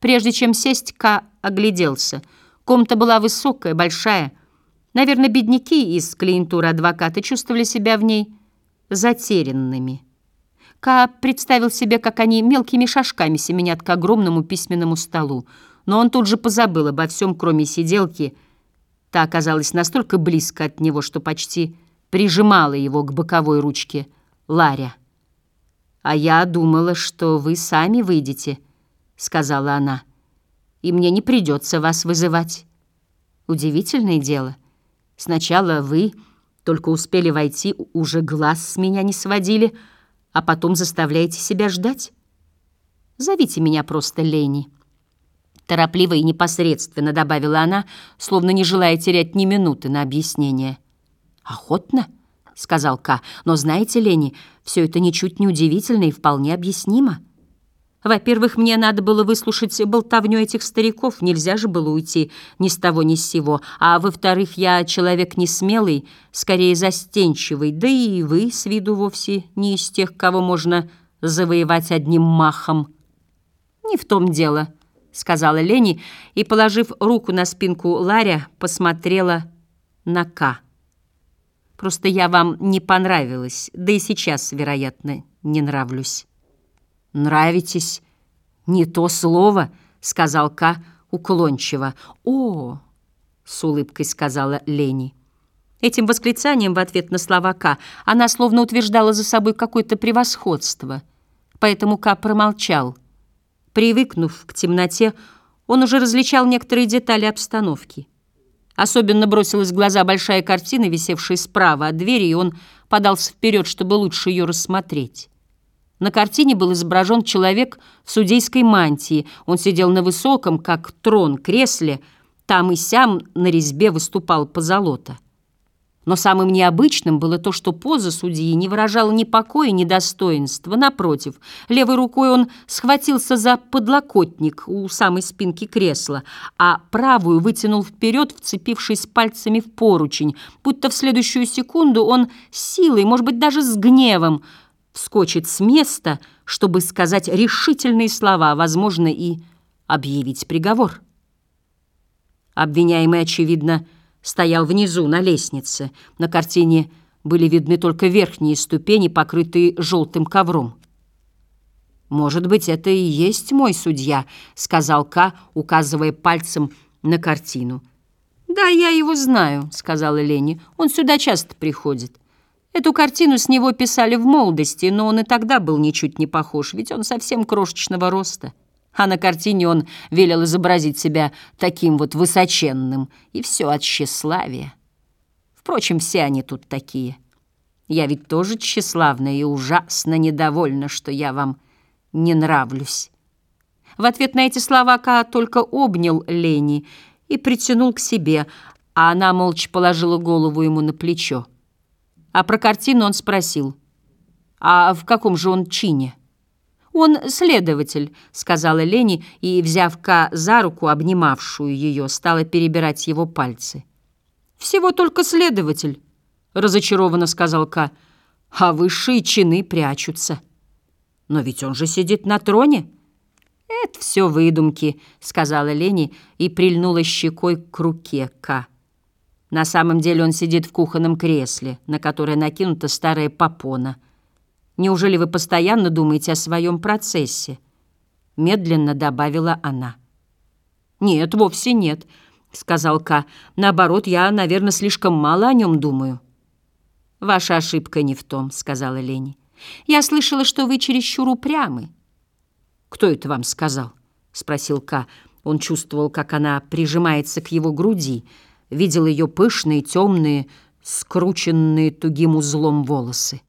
Прежде чем сесть, Ка огляделся. Комната была высокая, большая. Наверное, бедняки из клиентуры адвоката чувствовали себя в ней затерянными. Ка представил себе, как они мелкими шажками семенят к огромному письменному столу. Но он тут же позабыл обо всем, кроме сиделки. Та оказалась настолько близко от него, что почти прижимала его к боковой ручке Ларя. «А я думала, что вы сами выйдете», — сказала она, — «и мне не придется вас вызывать». Удивительное дело. Сначала вы только успели войти, уже глаз с меня не сводили, а потом заставляете себя ждать. Зовите меня просто Лени. Торопливо и непосредственно добавила она, словно не желая терять ни минуты на объяснение. «Охотно?» — сказал Ка. «Но знаете, Лени, все это ничуть не удивительно и вполне объяснимо. Во-первых, мне надо было выслушать болтовню этих стариков, нельзя же было уйти ни с того ни с сего. А во-вторых, я человек не смелый, скорее застенчивый, да и вы с виду вовсе не из тех, кого можно завоевать одним махом». «Не в том дело», — сказала Лени, и, положив руку на спинку Ларя, посмотрела на Ка. Просто я вам не понравилась, да и сейчас, вероятно, не нравлюсь». «Нравитесь? Не то слово», — сказал Ка уклончиво. «О!» — с улыбкой сказала Лени. Этим восклицанием в ответ на слова Ка она словно утверждала за собой какое-то превосходство. Поэтому Ка промолчал. Привыкнув к темноте, он уже различал некоторые детали обстановки. Особенно бросилась в глаза большая картина, висевшая справа от двери, и он подался вперед, чтобы лучше ее рассмотреть. На картине был изображен человек в судейской мантии. Он сидел на высоком, как трон, кресле. Там и сям на резьбе выступал позолота. Но самым необычным было то, что поза судьи не выражала ни покоя, ни достоинства. Напротив, левой рукой он схватился за подлокотник у самой спинки кресла, а правую вытянул вперед, вцепившись пальцами в поручень, будто в следующую секунду он силой, может быть, даже с гневом, вскочит с места, чтобы сказать решительные слова, возможно, и объявить приговор. Обвиняемый, очевидно, стоял внизу, на лестнице. На картине были видны только верхние ступени, покрытые желтым ковром. «Может быть, это и есть мой судья», — сказал Ка, указывая пальцем на картину. «Да, я его знаю», — сказала Лени. «Он сюда часто приходит». Эту картину с него писали в молодости, но он и тогда был ничуть не похож, ведь он совсем крошечного роста а на картине он велел изобразить себя таким вот высоченным, и все от тщеславия. Впрочем, все они тут такие. Я ведь тоже тщеславная и ужасно недовольна, что я вам не нравлюсь. В ответ на эти слова Ка только обнял Лени и притянул к себе, а она молча положила голову ему на плечо. А про картину он спросил, а в каком же он чине? «Он следователь», — сказала Лени, и, взяв Ка за руку, обнимавшую ее, стала перебирать его пальцы. «Всего только следователь», — разочарованно сказал Ка, — «а высшие чины прячутся». «Но ведь он же сидит на троне». «Это все выдумки», — сказала Лени и прильнула щекой к руке Ка. На самом деле он сидит в кухонном кресле, на которое накинута старая попона — Неужели вы постоянно думаете о своем процессе?» Медленно добавила она. «Нет, вовсе нет», — сказал Ка. «Наоборот, я, наверное, слишком мало о нем думаю». «Ваша ошибка не в том», — сказала Лени. «Я слышала, что вы чересчур упрямы». «Кто это вам сказал?» — спросил Ка. Он чувствовал, как она прижимается к его груди, видел ее пышные, темные, скрученные тугим узлом волосы.